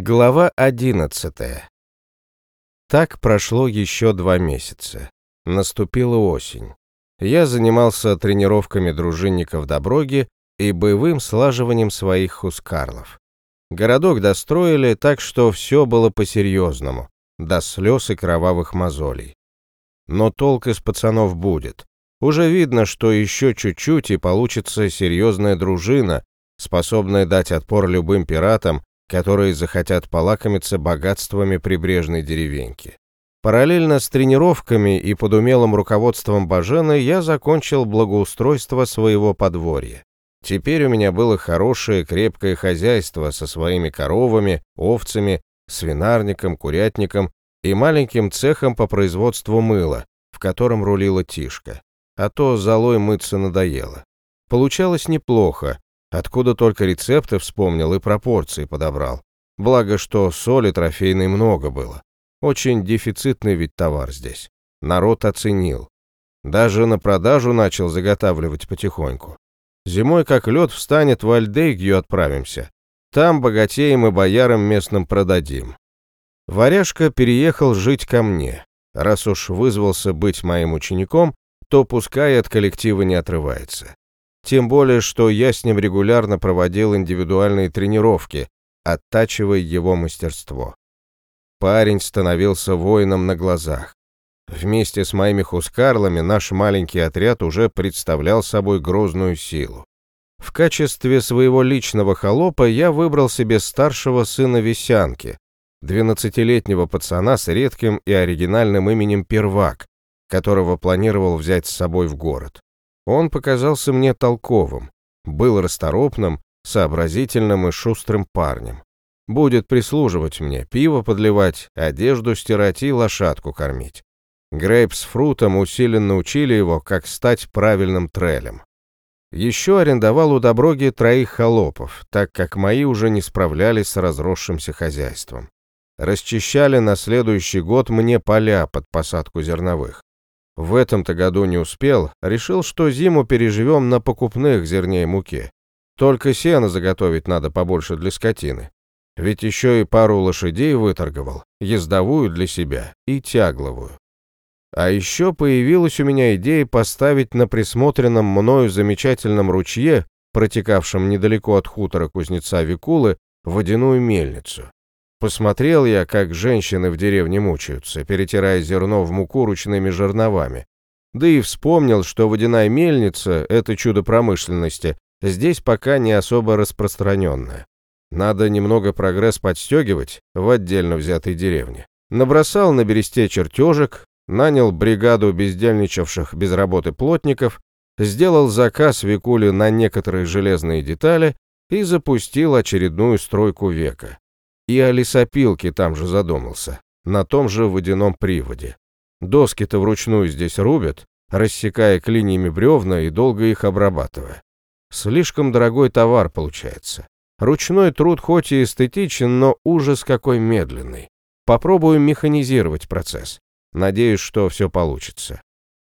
Глава 11 Так прошло еще два месяца. Наступила осень. Я занимался тренировками дружинников Доброги и боевым слаживанием своих хускарлов. Городок достроили так, что все было по-серьезному, до слез и кровавых мозолей. Но толк из пацанов будет. Уже видно, что еще чуть-чуть и получится серьезная дружина, способная дать отпор любым пиратам которые захотят полакомиться богатствами прибрежной деревеньки. Параллельно с тренировками и под умелым руководством Бажена я закончил благоустройство своего подворья. Теперь у меня было хорошее крепкое хозяйство со своими коровами, овцами, свинарником, курятником и маленьким цехом по производству мыла, в котором рулила Тишка. А то золой мыться надоело. Получалось неплохо, Откуда только рецепты вспомнил и пропорции подобрал. Благо, что соли трофейной много было. Очень дефицитный ведь товар здесь. Народ оценил. Даже на продажу начал заготавливать потихоньку. Зимой как лед встанет, в Альдейгию отправимся. Там богатеям и боярам местным продадим. Варяжка переехал жить ко мне. Раз уж вызвался быть моим учеником, то пускай от коллектива не отрывается. Тем более, что я с ним регулярно проводил индивидуальные тренировки, оттачивая его мастерство. Парень становился воином на глазах. Вместе с моими хускарлами наш маленький отряд уже представлял собой грозную силу. В качестве своего личного холопа я выбрал себе старшего сына Весянки, двенадцатилетнего пацана с редким и оригинальным именем Первак, которого планировал взять с собой в город. Он показался мне толковым, был расторопным, сообразительным и шустрым парнем. Будет прислуживать мне, пиво подливать, одежду стирать и лошадку кормить. Грейп с Фрутом усиленно учили его, как стать правильным трелем. Еще арендовал у Доброги троих холопов, так как мои уже не справлялись с разросшимся хозяйством. Расчищали на следующий год мне поля под посадку зерновых. В этом-то году не успел, решил, что зиму переживем на покупных зерне и муке. Только сено заготовить надо побольше для скотины. Ведь еще и пару лошадей выторговал, ездовую для себя и тягловую. А еще появилась у меня идея поставить на присмотренном мною замечательном ручье, протекавшем недалеко от хутора кузнеца Викулы, водяную мельницу. Посмотрел я, как женщины в деревне мучаются, перетирая зерно в муку ручными жерновами. Да и вспомнил, что водяная мельница — это чудо промышленности, здесь пока не особо распространенное. Надо немного прогресс подстегивать в отдельно взятой деревне. Набросал на бересте чертежек, нанял бригаду бездельничавших без работы плотников, сделал заказ Викуле на некоторые железные детали и запустил очередную стройку века. И о лесопилке там же задумался, на том же водяном приводе. Доски-то вручную здесь рубят, рассекая клиньями бревна и долго их обрабатывая. Слишком дорогой товар получается. Ручной труд хоть и эстетичен, но ужас какой медленный. Попробую механизировать процесс. Надеюсь, что все получится.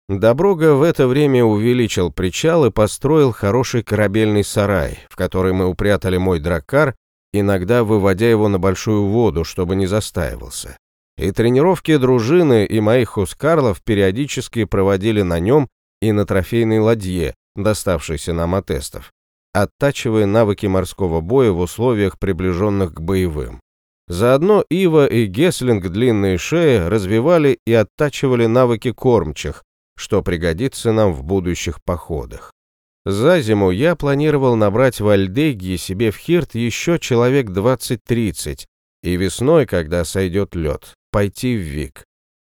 Доброга в это время увеличил причал и построил хороший корабельный сарай, в который мы упрятали мой драккар иногда выводя его на большую воду, чтобы не застаивался. И тренировки дружины и моих хускарлов периодически проводили на нем и на трофейной ладье, доставшейся нам от тестов, оттачивая навыки морского боя в условиях, приближенных к боевым. Заодно Ива и Геслинг длинные шеи развивали и оттачивали навыки кормчих, что пригодится нам в будущих походах. За зиму я планировал набрать в Альдегии себе в Хирт еще человек 20-30, и весной, когда сойдет лед, пойти в Вик.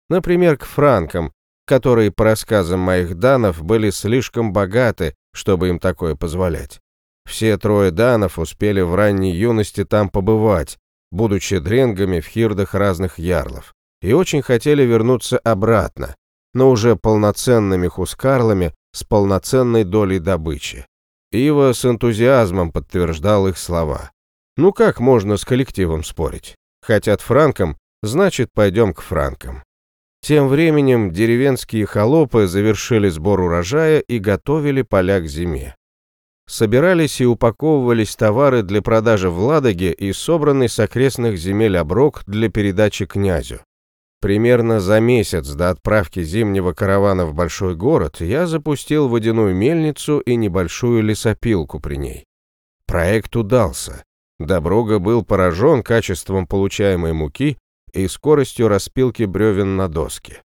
Например, к франкам, которые, по рассказам моих данов, были слишком богаты, чтобы им такое позволять. Все трое данов успели в ранней юности там побывать, будучи дренгами в хирдах разных ярлов, и очень хотели вернуться обратно, но уже полноценными хускарлами с полноценной долей добычи. Ива с энтузиазмом подтверждал их слова. Ну как можно с коллективом спорить? Хотят франкам, значит пойдем к франкам. Тем временем деревенские холопы завершили сбор урожая и готовили поля к зиме. собирались и упаковывались товары для продажи в Ладоге и собранный с окрестных земель оброк для передачи князю. Примерно за месяц до отправки зимнего каравана в большой город я запустил водяную мельницу и небольшую лесопилку при ней. Проект удался. Доброга был поражен качеством получаемой муки и скоростью распилки бревен на доске.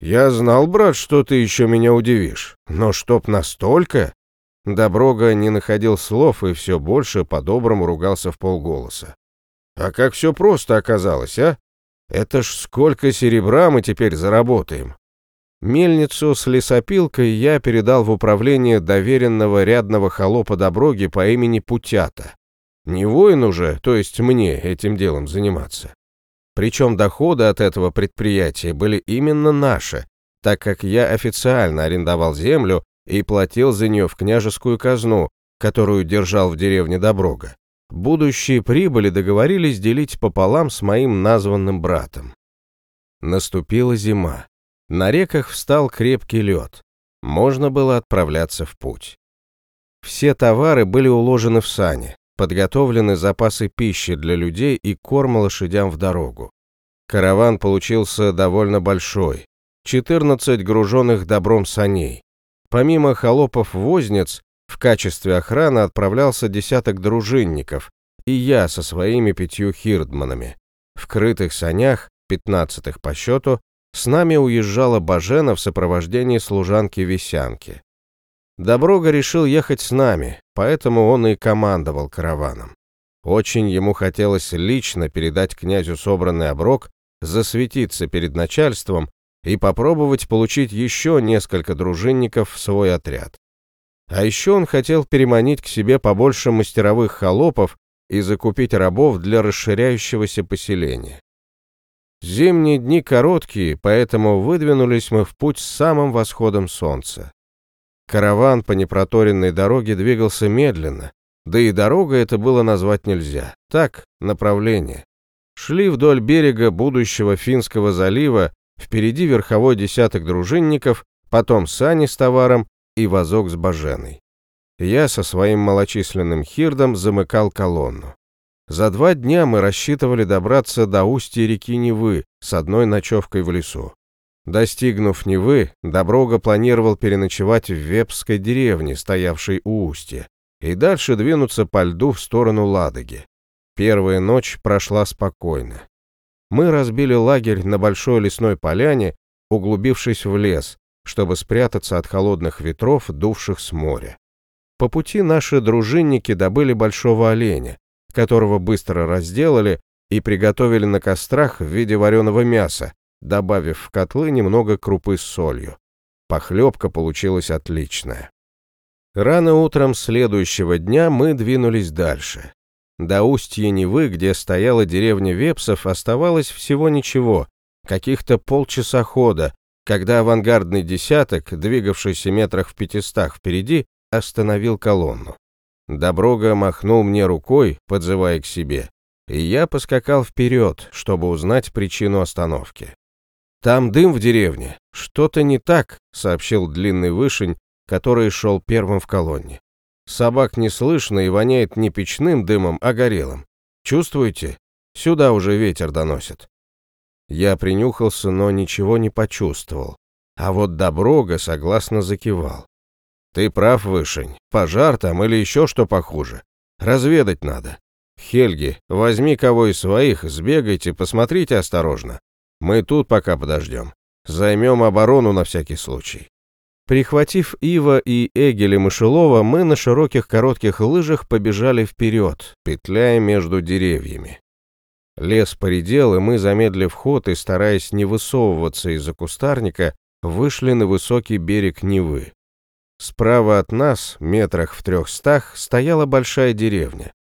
«Я знал, брат, что ты еще меня удивишь, но чтоб настолько...» Доброга не находил слов и все больше по-доброму ругался в полголоса. «А как все просто оказалось, а? Это ж сколько серебра мы теперь заработаем!» Мельницу с лесопилкой я передал в управление доверенного рядного холопа Доброги по имени Путята. Не воин уже, то есть мне этим делом заниматься. Причем доходы от этого предприятия были именно наши, так как я официально арендовал землю и платил за нее в княжескую казну, которую держал в деревне Доброга. Будущие прибыли договорились делить пополам с моим названным братом. Наступила зима. На реках встал крепкий лед. Можно было отправляться в путь. Все товары были уложены в сани, подготовлены запасы пищи для людей и корма лошадям в дорогу. Караван получился довольно большой, 14 груженных добром саней, Помимо холопов-возниц, в качестве охраны отправлялся десяток дружинников, и я со своими пятью хирдманами. В крытых санях, пятнадцатых по счету, с нами уезжала Бажена в сопровождении служанки-висянки. Доброга решил ехать с нами, поэтому он и командовал караваном. Очень ему хотелось лично передать князю собранный оброк, засветиться перед начальством и попробовать получить еще несколько дружинников в свой отряд. А еще он хотел переманить к себе побольше мастеровых холопов и закупить рабов для расширяющегося поселения. Зимние дни короткие, поэтому выдвинулись мы в путь с самым восходом солнца. Караван по непроторенной дороге двигался медленно, да и дорога это было назвать нельзя. Так, направление. Шли вдоль берега будущего Финского залива Впереди верховой десяток дружинников, потом сани с товаром и вазок с баженой. Я со своим малочисленным хирдом замыкал колонну. За два дня мы рассчитывали добраться до устья реки Невы с одной ночевкой в лесу. Достигнув Невы, Доброга планировал переночевать в Вепской деревне, стоявшей у устья, и дальше двинуться по льду в сторону Ладоги. Первая ночь прошла спокойно мы разбили лагерь на большой лесной поляне, углубившись в лес, чтобы спрятаться от холодных ветров, дувших с моря. По пути наши дружинники добыли большого оленя, которого быстро разделали и приготовили на кострах в виде вареного мяса, добавив в котлы немного крупы с солью. Похлебка получилась отличная. Рано утром следующего дня мы двинулись дальше. До устья Невы, где стояла деревня Вепсов, оставалось всего ничего, каких-то полчаса хода, когда авангардный десяток, двигавшийся метрах в пятистах впереди, остановил колонну. Доброга махнул мне рукой, подзывая к себе, и я поскакал вперед, чтобы узнать причину остановки. «Там дым в деревне. Что-то не так», — сообщил длинный вышень, который шел первым в колонне. Собак не слышно и воняет не печным дымом, а горелым. Чувствуете? Сюда уже ветер доносит. Я принюхался, но ничего не почувствовал. А вот Доброга согласно закивал. Ты прав, Вышень. Пожар там или еще что похуже. Разведать надо. Хельги, возьми кого из своих, сбегайте, посмотрите осторожно. Мы тут пока подождем. Займем оборону на всякий случай. Прихватив Ива и Эгеля Мышелова, мы на широких коротких лыжах побежали вперед, петляя между деревьями. Лес поредел, и мы, замедлив ход и стараясь не высовываться из-за кустарника, вышли на высокий берег Невы. Справа от нас, метрах в трехстах, стояла большая деревня.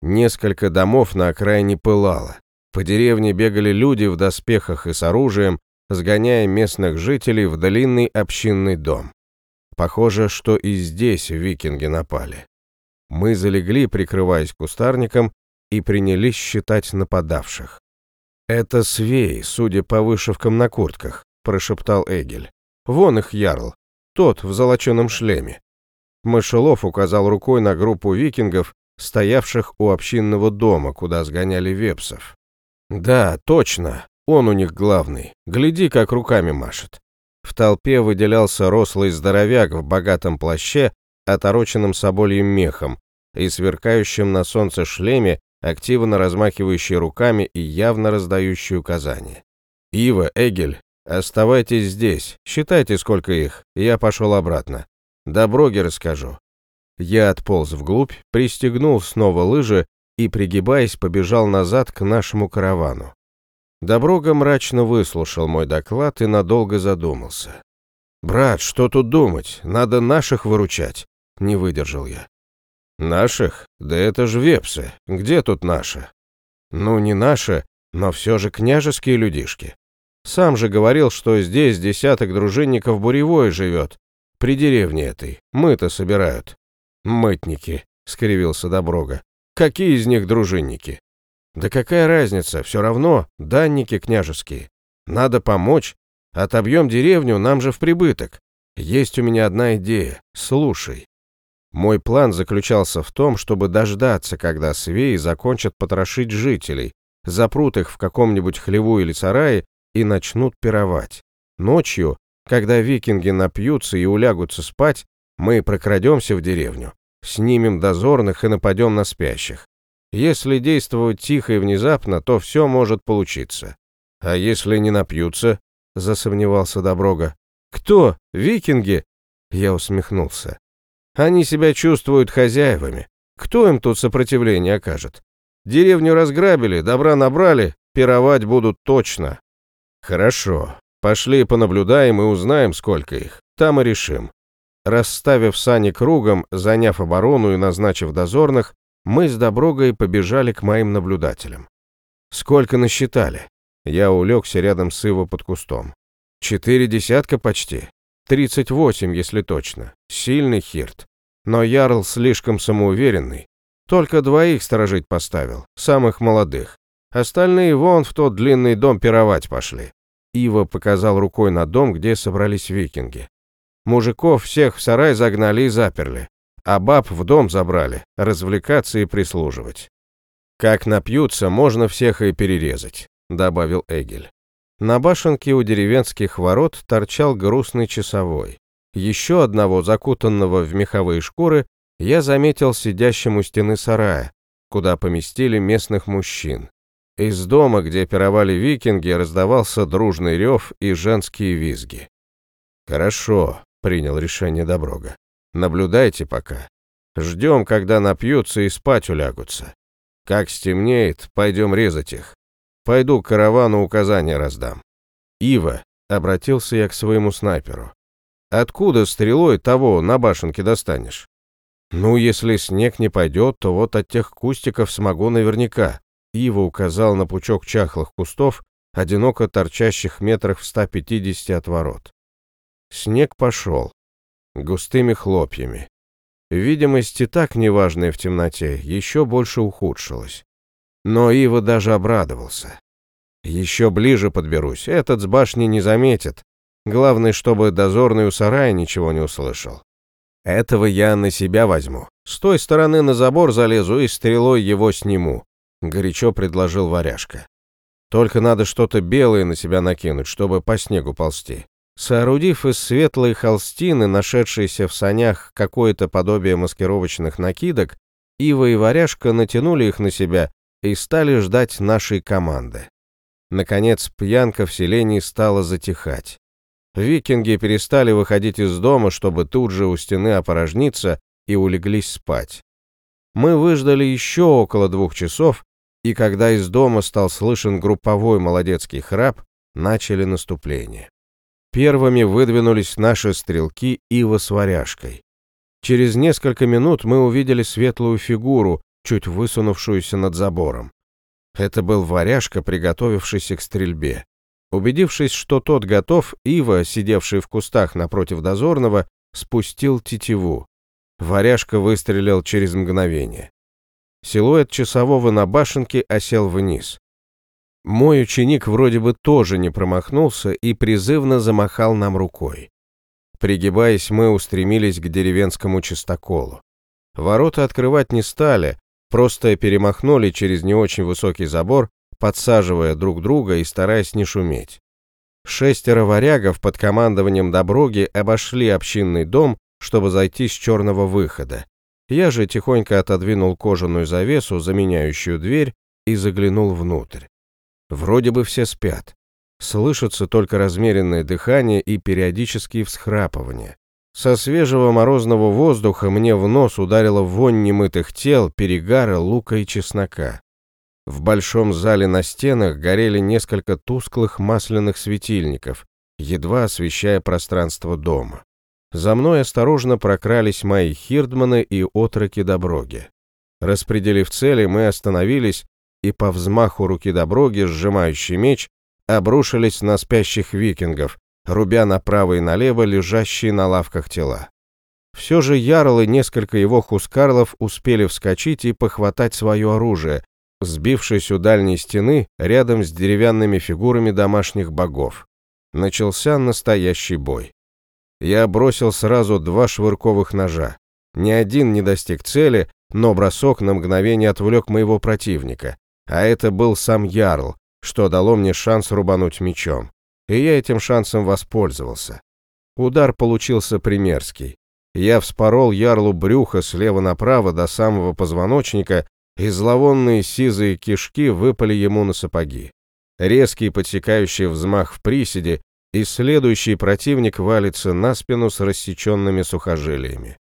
Несколько домов на окраине пылало. По деревне бегали люди в доспехах и с оружием, сгоняя местных жителей в длинный общинный дом. Похоже, что и здесь викинги напали. Мы залегли, прикрываясь кустарником, и принялись считать нападавших. «Это свей, судя по вышивкам на куртках», — прошептал Эгель. «Вон их ярл, тот в золоченом шлеме». Мышелов указал рукой на группу викингов, стоявших у общинного дома, куда сгоняли вепсов. «Да, точно, он у них главный. Гляди, как руками машет». В толпе выделялся рослый здоровяк в богатом плаще, отороченном собольем мехом, и сверкающем на солнце шлеме, активно размахивающий руками и явно раздающий указания. «Ива, Эгель, оставайтесь здесь, считайте, сколько их, я пошел обратно. Доброги расскажу». Я отполз вглубь, пристегнул снова лыжи и, пригибаясь, побежал назад к нашему каравану. Доброга мрачно выслушал мой доклад и надолго задумался. «Брат, что тут думать? Надо наших выручать!» — не выдержал я. «Наших? Да это ж вепсы. Где тут наши?» «Ну, не наши, но все же княжеские людишки. Сам же говорил, что здесь десяток дружинников Буревой живет. При деревне этой. Мы-то собирают». «Мытники», — скривился Доброга. «Какие из них дружинники?» «Да какая разница, все равно данники княжеские. Надо помочь. Отобьем деревню, нам же в прибыток. Есть у меня одна идея. Слушай». Мой план заключался в том, чтобы дождаться, когда свеи закончат потрошить жителей, запрут их в каком-нибудь хлеву или сарае и начнут пировать. Ночью, когда викинги напьются и улягутся спать, мы прокрадемся в деревню, снимем дозорных и нападем на спящих. Если действовать тихо и внезапно, то все может получиться. А если не напьются, засомневался Доброга. Кто? Викинги? Я усмехнулся. Они себя чувствуют хозяевами. Кто им тут сопротивление окажет? Деревню разграбили, добра набрали, пировать будут точно. Хорошо. Пошли понаблюдаем и узнаем, сколько их. Там и решим. Расставив сани кругом, заняв оборону и назначив дозорных, мы с Доброгой побежали к моим наблюдателям. Сколько насчитали? Я улегся рядом с Иво под кустом. Четыре десятка почти. Тридцать восемь, если точно. Сильный хирт. Но Ярл слишком самоуверенный. Только двоих сторожить поставил, самых молодых. Остальные вон в тот длинный дом пировать пошли. Ива показал рукой на дом, где собрались викинги. Мужиков всех в сарай загнали и заперли, а баб в дом забрали, развлекаться и прислуживать. «Как напьются, можно всех и перерезать», — добавил Эгель. На башенке у деревенских ворот торчал грустный часовой. Еще одного, закутанного в меховые шкуры, я заметил сидящим у стены сарая, куда поместили местных мужчин. Из дома, где пировали викинги, раздавался дружный рев и женские визги. «Хорошо», — принял решение Доброга. «Наблюдайте пока. Ждем, когда напьются и спать улягутся. Как стемнеет, пойдем резать их. Пойду каравану указания раздам». «Ива», — обратился я к своему снайперу, Откуда стрелой того на башенке достанешь? Ну, если снег не пойдет, то вот от тех кустиков смогу наверняка. Ива указал на пучок чахлых кустов, одиноко торчащих метрах в 150 от ворот. Снег пошел. Густыми хлопьями. Видимость и так неважная в темноте, еще больше ухудшилась. Но Ива даже обрадовался. Еще ближе подберусь, этот с башни не заметит, Главное, чтобы дозорный у сарая ничего не услышал. Этого я на себя возьму. С той стороны на забор залезу и стрелой его сниму, горячо предложил варяжка. Только надо что-то белое на себя накинуть, чтобы по снегу ползти. Соорудив из светлой холстины, нашедшейся в санях какое-то подобие маскировочных накидок, Ива и варяжка натянули их на себя и стали ждать нашей команды. Наконец, пьянка в селении стала затихать. Викинги перестали выходить из дома, чтобы тут же у стены опорожниться и улеглись спать. Мы выждали еще около двух часов, и когда из дома стал слышен групповой молодецкий храп, начали наступление. Первыми выдвинулись наши стрелки Ива с варяжкой. Через несколько минут мы увидели светлую фигуру, чуть высунувшуюся над забором. Это был варяжка, приготовившийся к стрельбе. Убедившись, что тот готов, Ива, сидевший в кустах напротив дозорного, спустил тетиву. Варяжка выстрелил через мгновение. Силуэт часового на башенке осел вниз. Мой ученик вроде бы тоже не промахнулся и призывно замахал нам рукой. Пригибаясь, мы устремились к деревенскому чистоколу. Ворота открывать не стали, просто перемахнули через не очень высокий забор, подсаживая друг друга и стараясь не шуметь. Шестеро варягов под командованием Доброги обошли общинный дом, чтобы зайти с черного выхода. Я же тихонько отодвинул кожаную завесу, заменяющую дверь, и заглянул внутрь. Вроде бы все спят. Слышится только размеренное дыхание и периодические всхрапывания. Со свежего морозного воздуха мне в нос ударила вонь немытых тел, перегара, лука и чеснока. В большом зале на стенах горели несколько тусклых масляных светильников, едва освещая пространство дома. За мной осторожно прокрались мои хирдманы и отроки Доброги. Распределив цели, мы остановились и по взмаху руки Доброги, сжимающий меч, обрушились на спящих викингов, рубя направо и налево лежащие на лавках тела. Все же Ярл и несколько его хускарлов успели вскочить и похватать свое оружие, сбившись у дальней стены рядом с деревянными фигурами домашних богов. Начался настоящий бой. Я бросил сразу два швырковых ножа. Ни один не достиг цели, но бросок на мгновение отвлек моего противника. А это был сам Ярл, что дало мне шанс рубануть мечом. И я этим шансом воспользовался. Удар получился примерский. Я вспорол Ярлу брюхо слева направо до самого позвоночника, и зловонные сизые кишки выпали ему на сапоги. Резкий подсекающий взмах в приседе, и следующий противник валится на спину с рассеченными сухожилиями.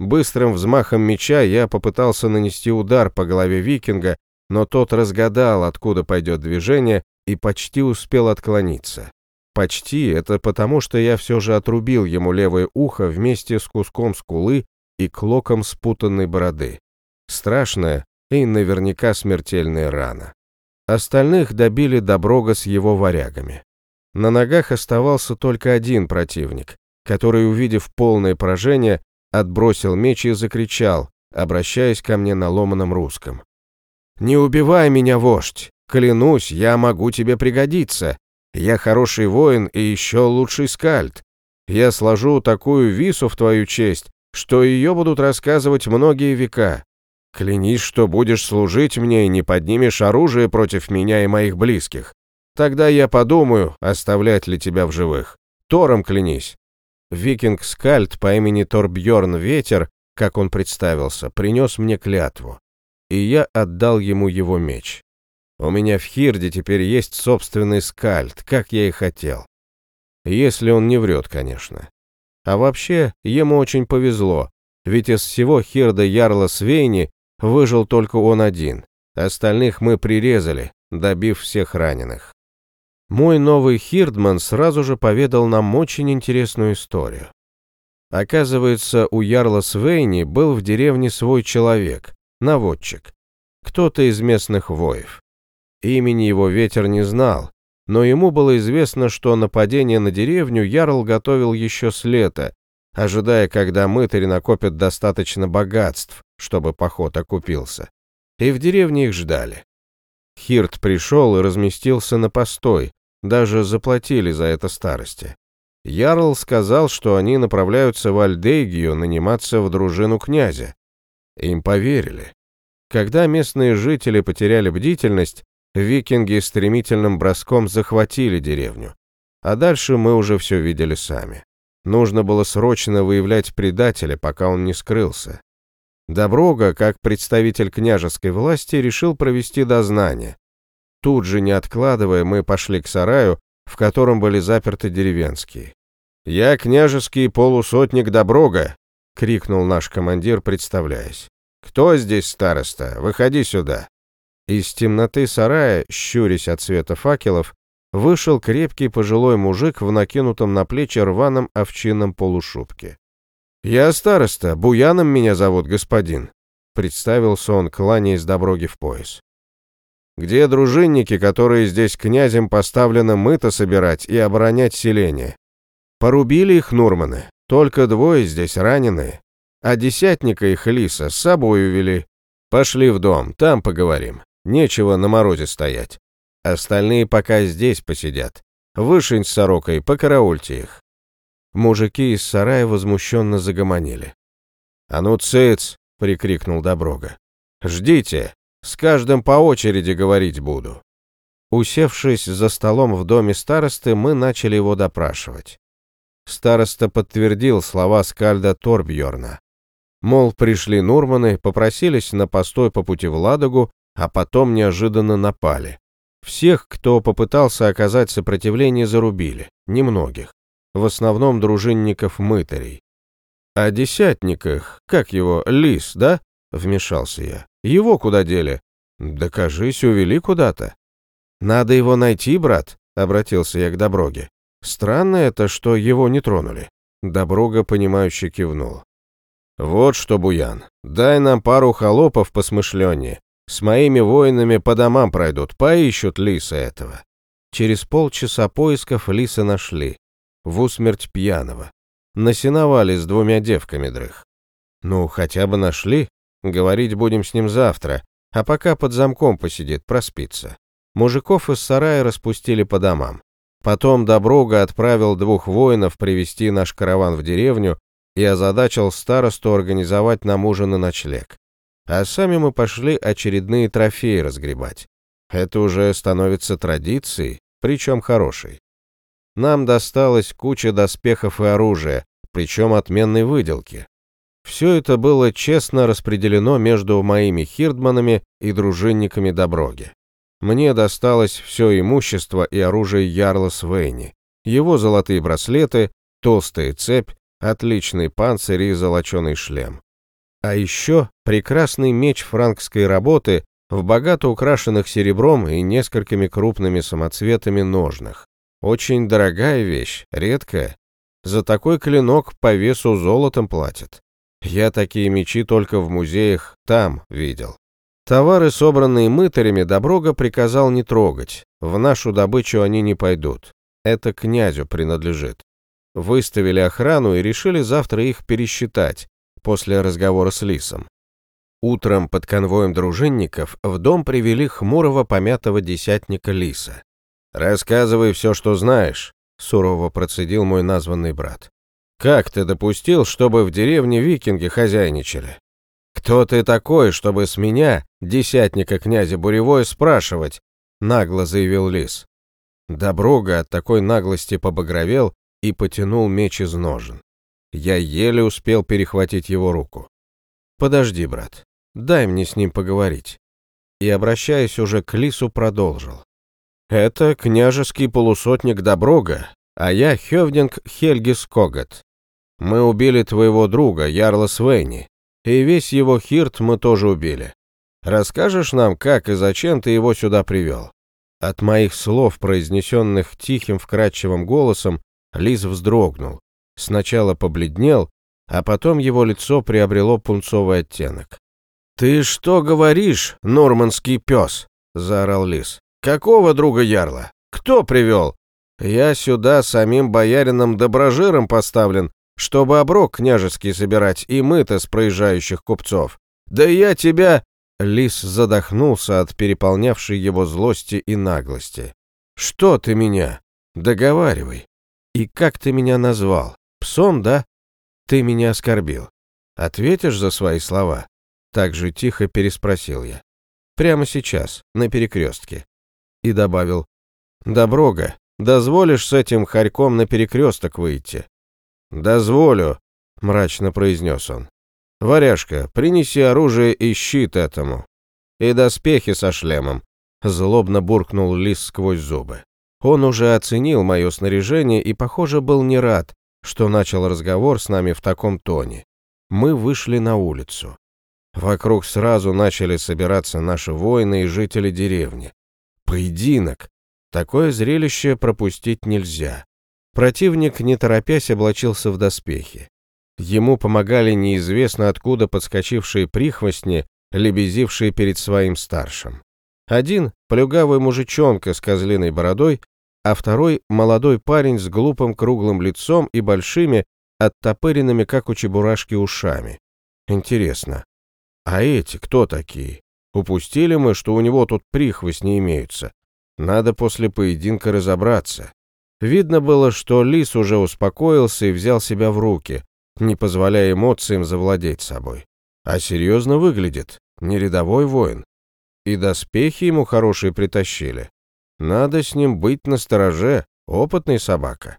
Быстрым взмахом меча я попытался нанести удар по голове викинга, но тот разгадал, откуда пойдет движение, и почти успел отклониться. Почти это потому, что я все же отрубил ему левое ухо вместе с куском скулы и клоком спутанной бороды. Страшная и наверняка смертельная рана. Остальных добили Доброга с его варягами. На ногах оставался только один противник, который, увидев полное поражение, отбросил меч и закричал, обращаясь ко мне на ломаном русском. «Не убивай меня, вождь! Клянусь, я могу тебе пригодиться. Я хороший воин и еще лучший скальд. Я сложу такую вису в твою честь, что ее будут рассказывать многие века. Клянись, что будешь служить мне и не поднимешь оружие против меня и моих близких. Тогда я подумаю, оставлять ли тебя в живых. Тором клянись. Викинг Скальд по имени Торбьорн Ветер, как он представился, принес мне клятву. И я отдал ему его меч. У меня в Хирде теперь есть собственный скальд, как я и хотел. Если он не врет, конечно. А вообще, ему очень повезло, ведь из всего Хирда Ярла Свейни выжил только он один. Остальных мы прирезали, добив всех раненых. Мой новый Хирдман сразу же поведал нам очень интересную историю. Оказывается, у Ярла Свейни был в деревне свой человек, наводчик, кто-то из местных воев. Имени его ветер не знал, но ему было известно, что нападение на деревню Ярл готовил еще с лета, ожидая, когда мытари накопят достаточно богатств, чтобы поход окупился. И в деревне их ждали. Хирт пришел и разместился на постой, даже заплатили за это старости. Ярл сказал, что они направляются в Альдейгию наниматься в дружину князя. Им поверили. Когда местные жители потеряли бдительность, викинги стремительным броском захватили деревню. А дальше мы уже все видели сами. Нужно было срочно выявлять предателя, пока он не скрылся. Доброга, как представитель княжеской власти, решил провести дознание. Тут же, не откладывая, мы пошли к сараю, в котором были заперты деревенские. «Я княжеский полусотник Доброга!» — крикнул наш командир, представляясь. «Кто здесь староста? Выходи сюда!» Из темноты сарая, щурясь от света факелов, вышел крепкий пожилой мужик в накинутом на плечи рваном овчинном полушубке. «Я староста, Буяном меня зовут, господин», — представился он, кланяясь Доброги в пояс. Где дружинники, которые здесь князем поставлено мыто собирать и оборонять селение? Порубили их Нурманы, только двое здесь раненые. А десятника их Лиса с собой увели. Пошли в дом, там поговорим. Нечего на морозе стоять. Остальные пока здесь посидят. Вышень с сорокой, покараульте их. Мужики из сарая возмущенно загомонили. «А ну, цыц!» — прикрикнул Доброга. «Ждите! С каждым по очереди говорить буду». Усевшись за столом в доме старосты, мы начали его допрашивать. Староста подтвердил слова Скальда Торбьорна. Мол, пришли Нурманы, попросились на постой по пути в Ладогу, а потом неожиданно напали. Всех, кто попытался оказать сопротивление, зарубили. Немногих. В основном дружинников-мытарей. «О десятниках, как его, лис, да?» — вмешался я. «Его куда дели?» «Да, кажись, увели куда-то». «Надо его найти, брат», — обратился я к Доброге. «Странно это, что его не тронули». Доброга, понимающе кивнул. «Вот что, Буян, дай нам пару холопов посмышленнее. С моими воинами по домам пройдут, поищут лиса этого». Через полчаса поисков лиса нашли. В усмерть пьяного. Насиновали с двумя девками дрых. Ну, хотя бы нашли. Говорить будем с ним завтра, а пока под замком посидит, проспится. Мужиков из сарая распустили по домам. Потом Доброга отправил двух воинов привести наш караван в деревню и озадачил старосту организовать нам ужин и ночлег. А сами мы пошли очередные трофеи разгребать. Это уже становится традицией, причем хорошей. Нам досталась куча доспехов и оружия, причем отменной выделки. Все это было честно распределено между моими хирдманами и дружинниками Доброги. Мне досталось все имущество и оружие Ярла Свейни, его золотые браслеты, толстая цепь, отличный панцирь и золоченый шлем. А еще прекрасный меч франкской работы в богато украшенных серебром и несколькими крупными самоцветами ножнах. Очень дорогая вещь, редкая. За такой клинок по весу золотом платят. Я такие мечи только в музеях там видел. Товары, собранные мытарями, Доброга приказал не трогать. В нашу добычу они не пойдут. Это князю принадлежит. Выставили охрану и решили завтра их пересчитать, после разговора с Лисом. Утром под конвоем дружинников в дом привели хмурого помятого десятника Лиса. «Рассказывай все, что знаешь», — сурово процедил мой названный брат. «Как ты допустил, чтобы в деревне викинги хозяйничали? Кто ты такой, чтобы с меня, десятника князя Буревой, спрашивать?» — нагло заявил Лис. Доброга от такой наглости побагровел и потянул меч из ножен. Я еле успел перехватить его руку. «Подожди, брат, дай мне с ним поговорить». И, обращаясь уже к Лису, продолжил. «Это княжеский полусотник Доброга, а я Хевдинг Хельгис Когат. Мы убили твоего друга, Ярла Свейни, и весь его хирт мы тоже убили. Расскажешь нам, как и зачем ты его сюда привел?» От моих слов, произнесенных тихим вкрадчивым голосом, Лис вздрогнул, сначала побледнел, а потом его лицо приобрело пунцовый оттенок. «Ты что говоришь, норманский пес?» — заорал Лис. «Какого друга Ярла? Кто привел? Я сюда самим боярином Доброжиром поставлен, чтобы оброк княжеский собирать и мыто с проезжающих купцов. Да я тебя...» Лис задохнулся от переполнявшей его злости и наглости. «Что ты меня? Договаривай. И как ты меня назвал? Псом, да? Ты меня оскорбил. Ответишь за свои слова?» Так же тихо переспросил я. Прямо сейчас, на перекрестке. И добавил. «Доброга, дозволишь с этим хорьком на перекресток выйти?» «Дозволю», — мрачно произнес он. «Варяжка, принеси оружие и щит этому. И доспехи со шлемом», — злобно буркнул лис сквозь зубы. Он уже оценил мое снаряжение и, похоже, был не рад, что начал разговор с нами в таком тоне. Мы вышли на улицу. Вокруг сразу начали собираться наши воины и жители деревни. Поединок. Такое зрелище пропустить нельзя. Противник, не торопясь, облачился в доспехи. Ему помогали неизвестно откуда подскочившие прихвостни, лебезившие перед своим старшим. Один — плюгавый мужичонка с козлиной бородой, а второй — молодой парень с глупым круглым лицом и большими, оттопыренными, как у чебурашки, ушами. Интересно, а эти кто такие? Упустили мы, что у него тут прихвостни имеются. Надо после поединка разобраться. Видно было, что лис уже успокоился и взял себя в руки, не позволяя эмоциям завладеть собой. А серьезно выглядит, не рядовой воин. И доспехи ему хорошие притащили. Надо с ним быть настороже, опытный собака.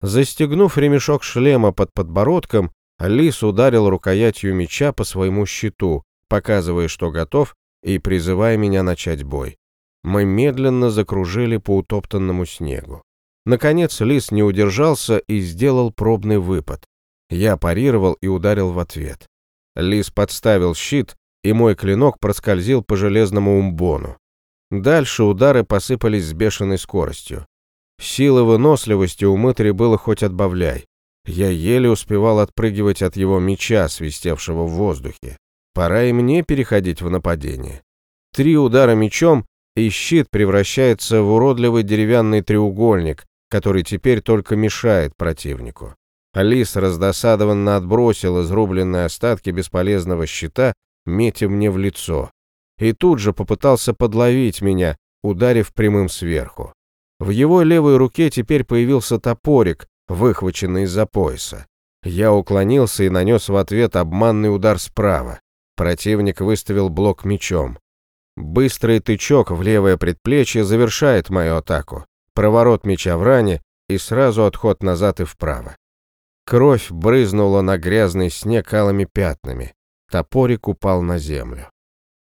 Застегнув ремешок шлема под подбородком, лис ударил рукоятью меча по своему щиту, показывая, что готов, и призывая меня начать бой. Мы медленно закружили по утоптанному снегу. Наконец лис не удержался и сделал пробный выпад. Я парировал и ударил в ответ. Лис подставил щит, и мой клинок проскользил по железному умбону. Дальше удары посыпались с бешеной скоростью. Силы выносливости у мытаря было хоть отбавляй. Я еле успевал отпрыгивать от его меча, свистевшего в воздухе. Пора и мне переходить в нападение. Три удара мечом, и щит превращается в уродливый деревянный треугольник, который теперь только мешает противнику. Алис раздосадованно отбросил изрубленные остатки бесполезного щита, метя мне в лицо. И тут же попытался подловить меня, ударив прямым сверху. В его левой руке теперь появился топорик, выхваченный из-за пояса. Я уклонился и нанес в ответ обманный удар справа. Противник выставил блок мечом. Быстрый тычок в левое предплечье завершает мою атаку. Проворот меча в ране и сразу отход назад и вправо. Кровь брызнула на грязный снег алыми пятнами. Топорик упал на землю.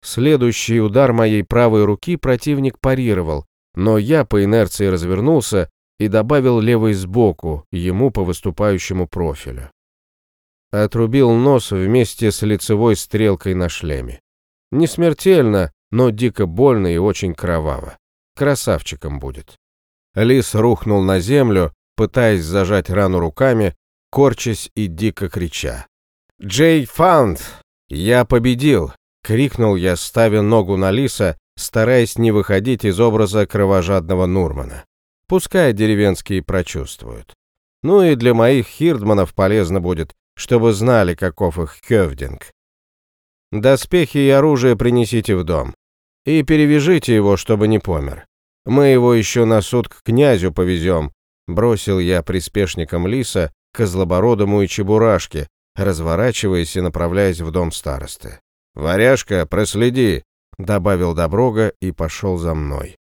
Следующий удар моей правой руки противник парировал, но я по инерции развернулся и добавил левый сбоку, ему по выступающему профилю. Отрубил нос вместе с лицевой стрелкой на шлеме. Не смертельно, но дико больно и очень кроваво. Красавчиком будет. Лис рухнул на землю, пытаясь зажать рану руками, корчась и дико крича. «Джей Фаунд! Я победил!» — крикнул я, ставя ногу на лиса, стараясь не выходить из образа кровожадного Нурмана. Пускай деревенские прочувствуют. Ну и для моих хирдманов полезно будет, чтобы знали, каков их хёвдинг. Доспехи и оружие принесите в дом. И перевяжите его, чтобы не помер. Мы его еще на суд к князю повезем, бросил я приспешникам лиса, Козлобородому и Чебурашке, разворачиваясь и направляясь в дом старосты. «Варяжка, проследи!» — добавил Доброга и пошел за мной.